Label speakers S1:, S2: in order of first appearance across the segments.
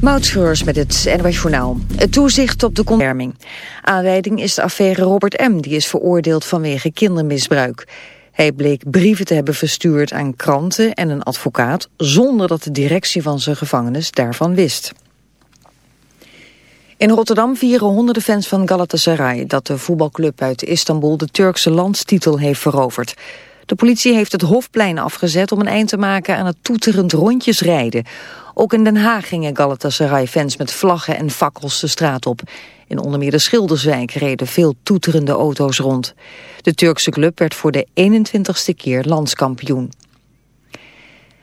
S1: Moutschreurs met het NWS Journaal. Het toezicht op de concerming. Aanleiding is de affaire Robert M. Die is veroordeeld vanwege kindermisbruik. Hij bleek brieven te hebben verstuurd aan kranten en een advocaat... zonder dat de directie van zijn gevangenis daarvan wist. In Rotterdam vieren honderden fans van Galatasaray... dat de voetbalclub uit Istanbul de Turkse landstitel heeft veroverd... De politie heeft het Hofplein afgezet om een eind te maken aan het toeterend rondjesrijden. Ook in Den Haag gingen Galatasaray-fans met vlaggen en fakkels de straat op. In onder meer de Schilderswijk reden veel toeterende auto's rond. De Turkse club werd voor de 21ste keer landskampioen.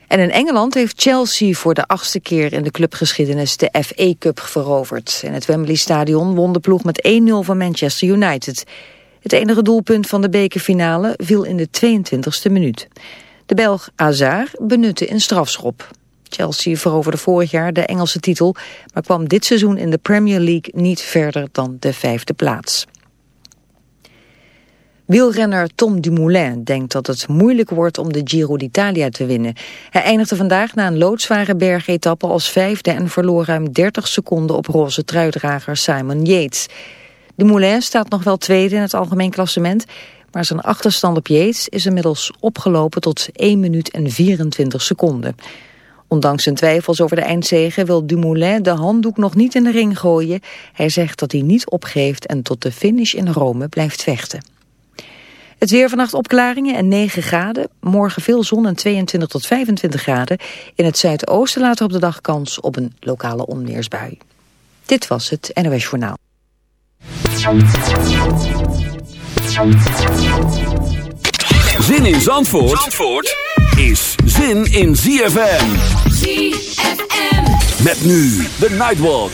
S1: En in Engeland heeft Chelsea voor de achtste keer in de clubgeschiedenis de FA Cup veroverd. In het Wembley Stadion won de ploeg met 1-0 van Manchester United. Het enige doelpunt van de bekerfinale viel in de 22e minuut. De Belg Azar benutte een strafschop. Chelsea veroverde vorig jaar de Engelse titel, maar kwam dit seizoen in de Premier League niet verder dan de vijfde plaats. Wielrenner Tom Dumoulin denkt dat het moeilijk wordt om de Giro d'Italia te winnen. Hij eindigde vandaag na een loodzware bergetappe als vijfde en verloor ruim 30 seconden op roze truidrager Simon Yates. Dumoulin staat nog wel tweede in het algemeen klassement, maar zijn achterstand op Yates is inmiddels opgelopen tot 1 minuut en 24 seconden. Ondanks zijn twijfels over de eindzegen wil Dumoulin de handdoek nog niet in de ring gooien. Hij zegt dat hij niet opgeeft en tot de finish in Rome blijft vechten. Het weer vannacht opklaringen en 9 graden. Morgen veel zon en 22 tot 25 graden. In het zuidoosten later op de dag kans op een lokale onweersbui. Dit was het NOS Journaal.
S2: Zin in Zandvoort, Zandvoort? Is zin in ZFM.
S3: ZFM.
S2: Met nu de Nightwalk.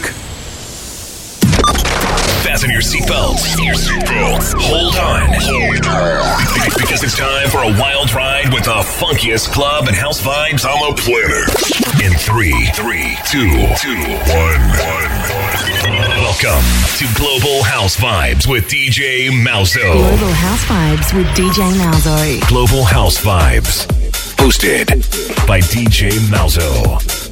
S4: Fasten your seatbelts. Hold on. Because it's time for a wild ride with the funkiest club and house vibes on the planet. In three, three, two, two, one, one. Welcome to Global House Vibes with DJ Malzo.
S5: Global House Vibes with DJ Malzo.
S4: Global House Vibes. Hosted by DJ Malzo.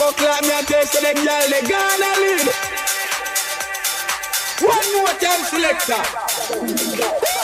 S6: buck like me and taste to the girl, they gonna lead. One more time, selector.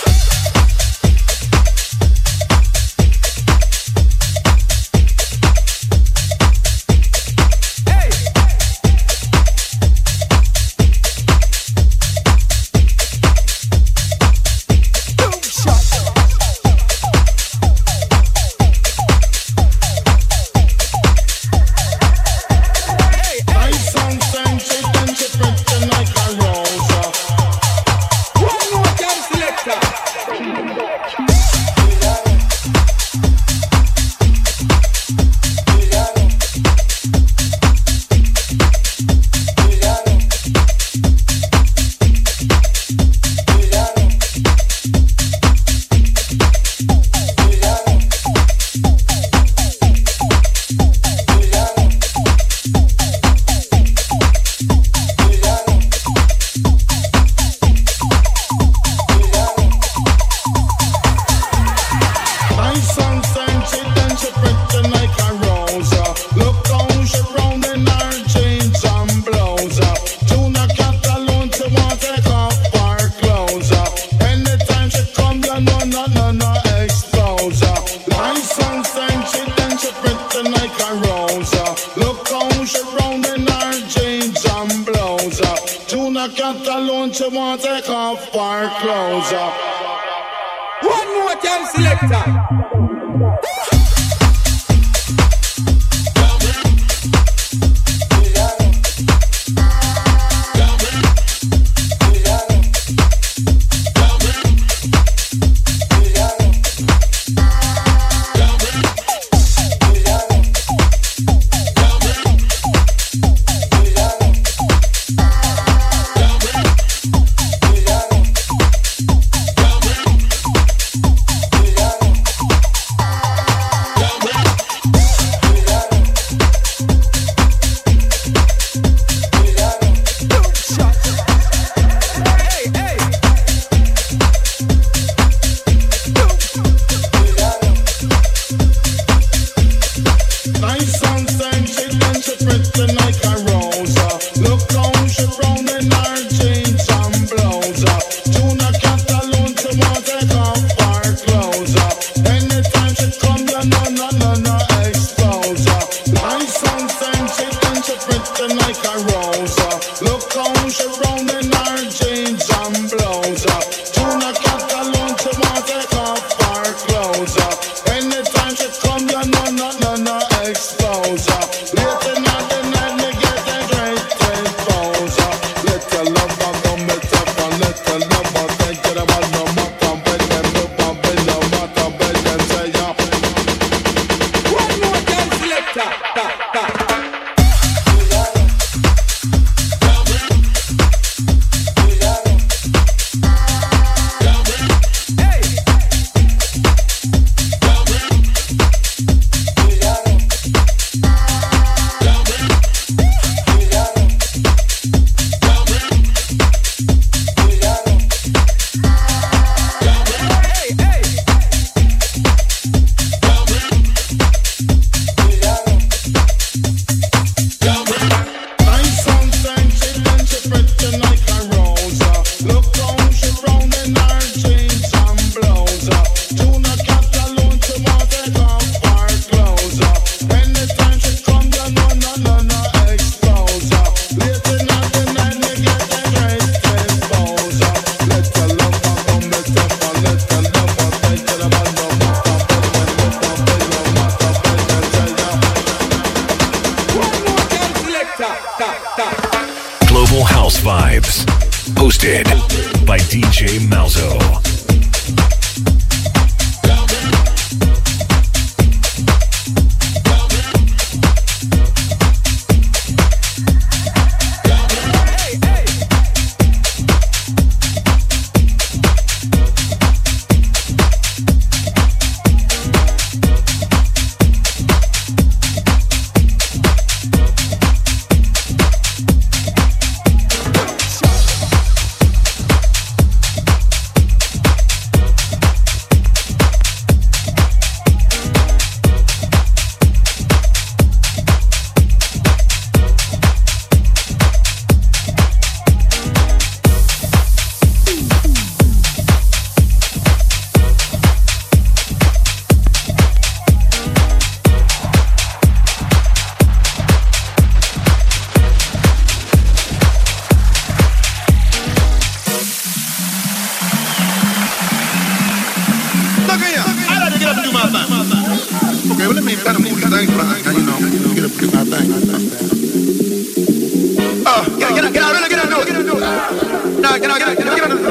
S7: get the.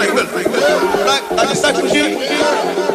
S7: I, I just like to get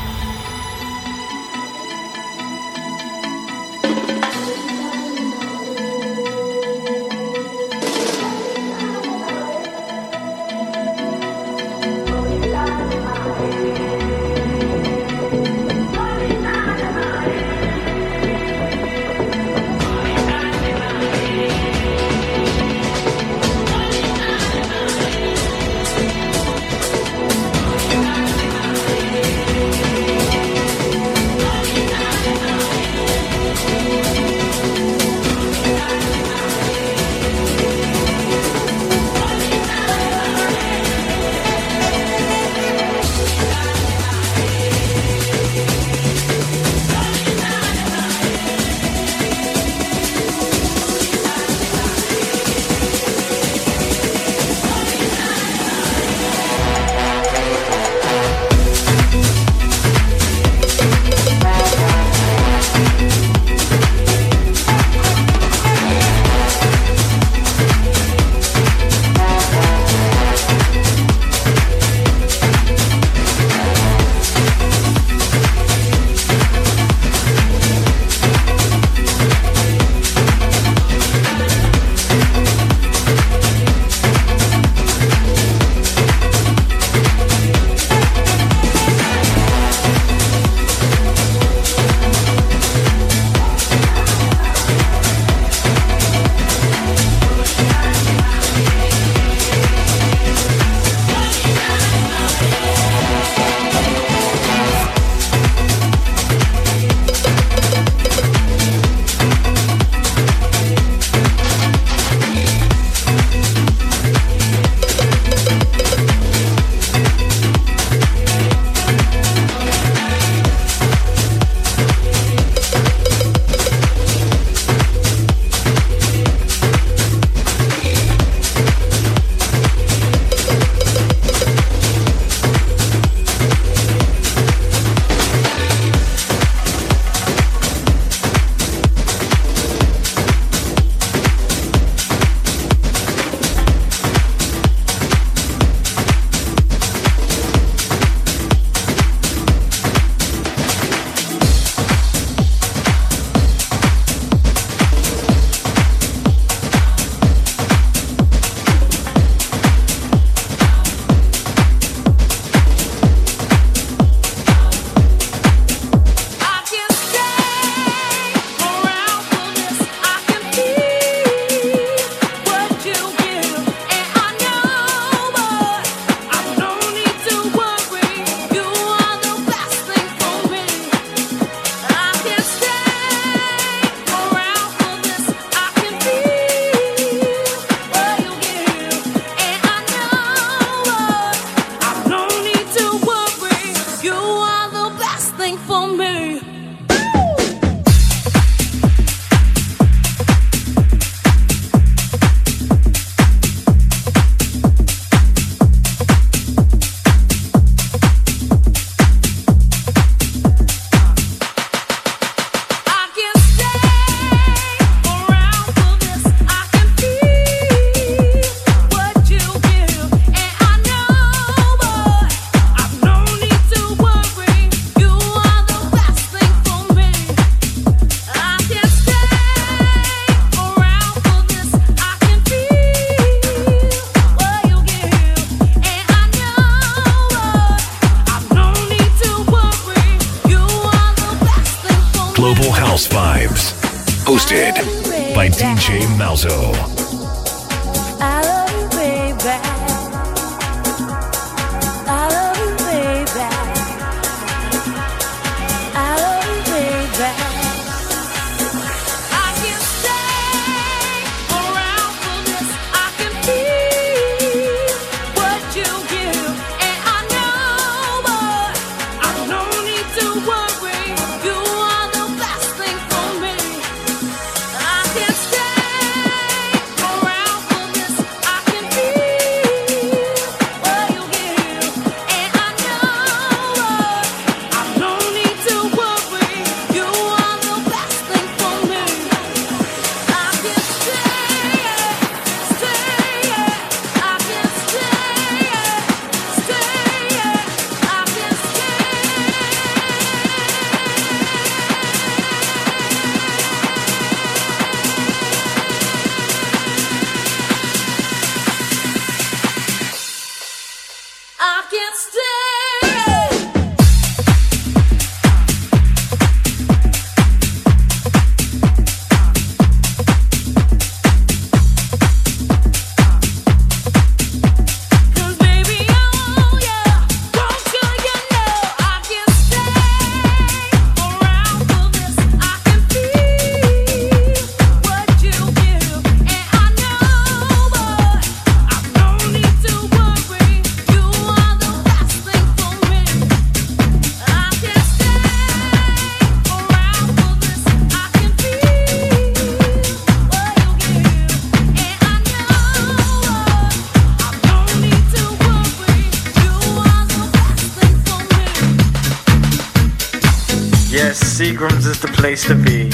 S8: Seagram's is the place to be.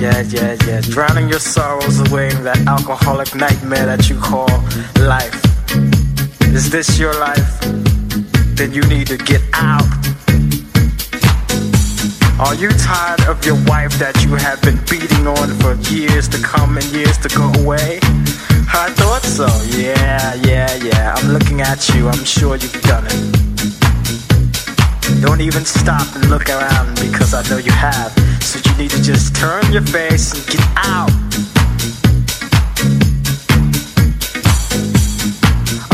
S8: Yeah, yeah, yeah. Drowning your sorrows away in that alcoholic nightmare that you call life. Is this your life? Then you need to get out. Are you tired of your wife that you have been beating on for years to come and years to go away? I thought so. Yeah, yeah, yeah. I'm looking at you. I'm sure you've done it. Don't even stop and look around because I know you have. So you need to just turn your face and get out.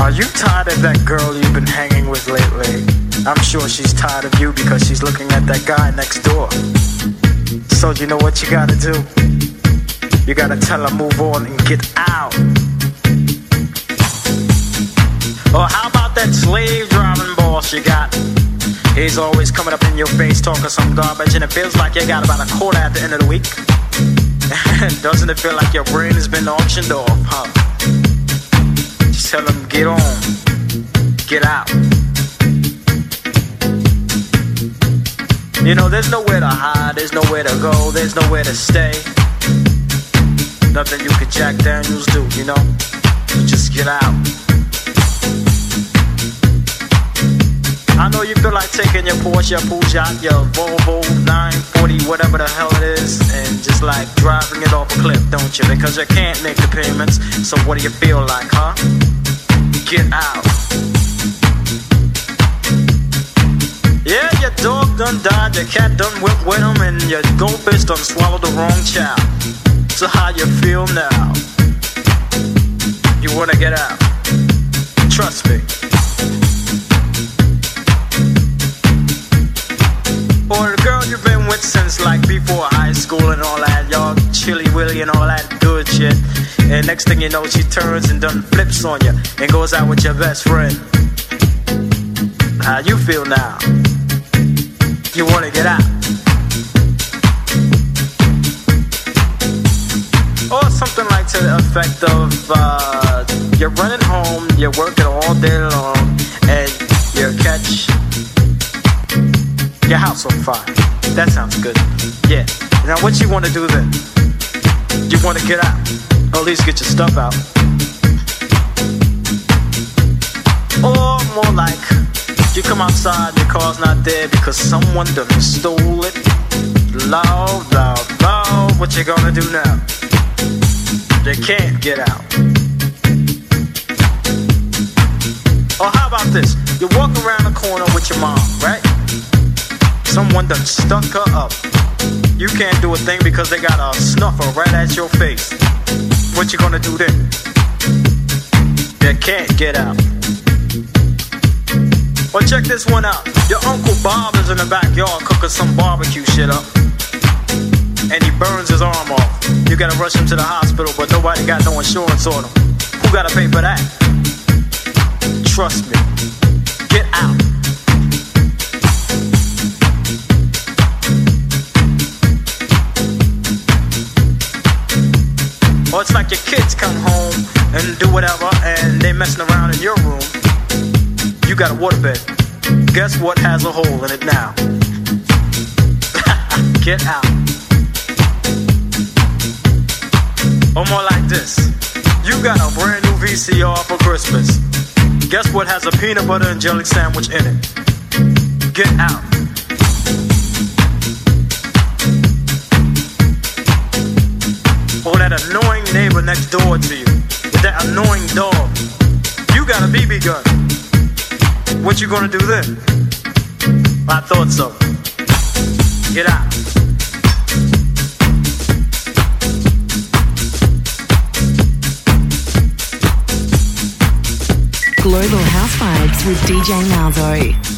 S8: Are you tired of that girl you've been hanging with lately? I'm sure she's tired of you because she's looking at that guy next door. So you know what you gotta do? You gotta tell her move on and get out. Or how about that slave driving boss you got? He's always coming up in your face talking some garbage and it feels like you got about a quarter at the end of the week. Doesn't it feel like your brain has been auctioned off, huh? Just tell him get on, get out. You know, there's nowhere to hide, there's nowhere to go, there's nowhere to stay. Nothing you could Jack Daniels do, you know? Just get out. You feel like taking your Porsche, your Peugeot, your Volvo 940, whatever the hell it is, and just like driving it off a cliff, don't you? Because you can't make the payments. So what do you feel like, huh? Get out. Yeah, your dog done died, your cat done went with him, and your goldfish done swallowed the wrong child. So how you feel now? You wanna get out? Trust me. Or the girl you've been with since like before high school and all that, y'all chilly willy and all that good shit. And next thing you know, she turns and done flips on you and goes out with your best friend. How you feel now? You wanna get out? Or something like to the effect of uh, you're running home, you're working all day long, and you catch your house on fire. That sounds good. Yeah. Now what you want to do then? You want to get out, or at least get your stuff out. Or more like, you come outside, your car's not there because someone done stole it. Loud, loud, loud. What you gonna do now? They can't get out. Or how about this? You walk around the corner with your mom, right? Someone done stuck her up. You can't do a thing because they got a snuffer right at your face. What you gonna do then? You can't get out. Well, check this one out. Your Uncle Bob is in the backyard cooking some barbecue shit up. And he burns his arm off. You gotta rush him to the hospital, but nobody got no insurance on him. Who gotta pay for that? Trust me. It's like your kids come home and do whatever and they messing around in your room. You got a waterbed. Guess what has a hole in it now? Get out. Or more like this. You got a brand new VCR for Christmas. Guess what has a peanut butter and jelly sandwich in it? Get out. That annoying neighbor next door to you. That annoying dog. You got a BB gun. What you gonna do then? I thought so. Get out.
S5: Global House Vibes with DJ Malzo.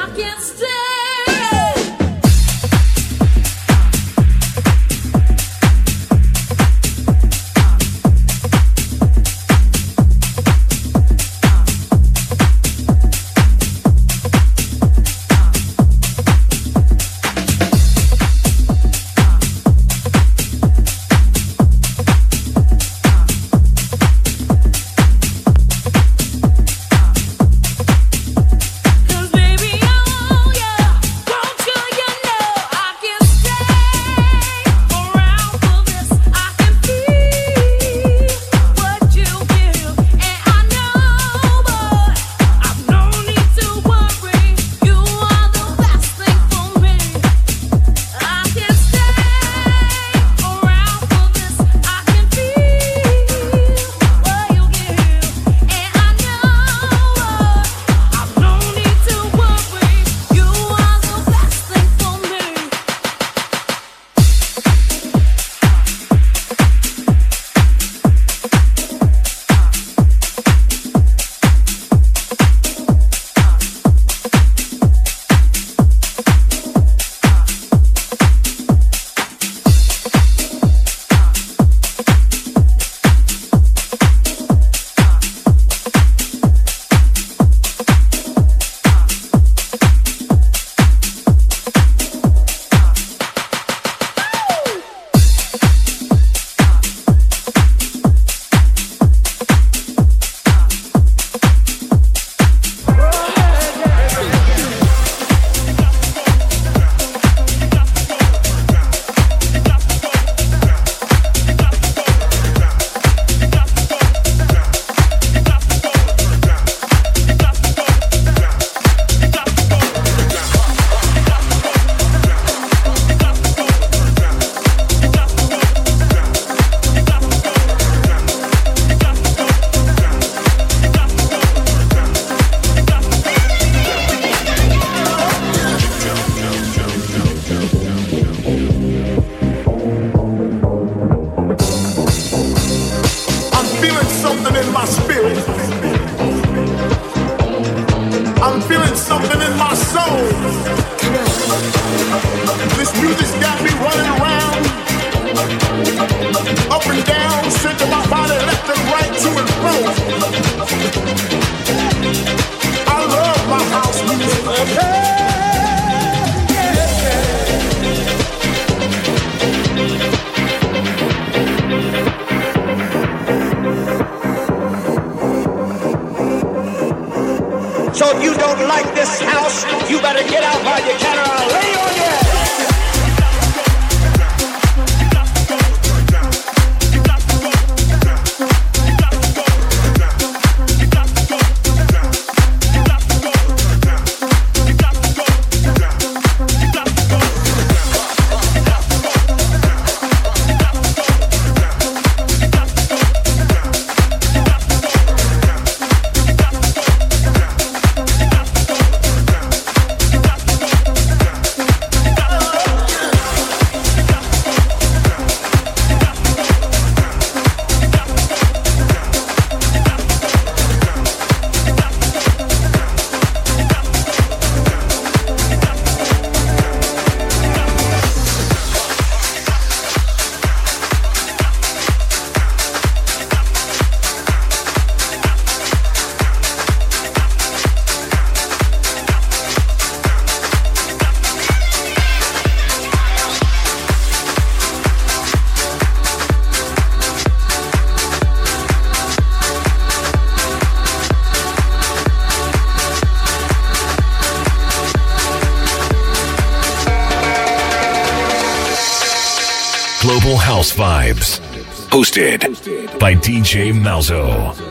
S5: hosted by DJ Malzo.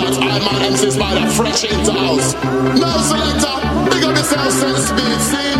S9: that I'm an MC by the fresh in the house. Now selector, pick up self-sense, speed, see?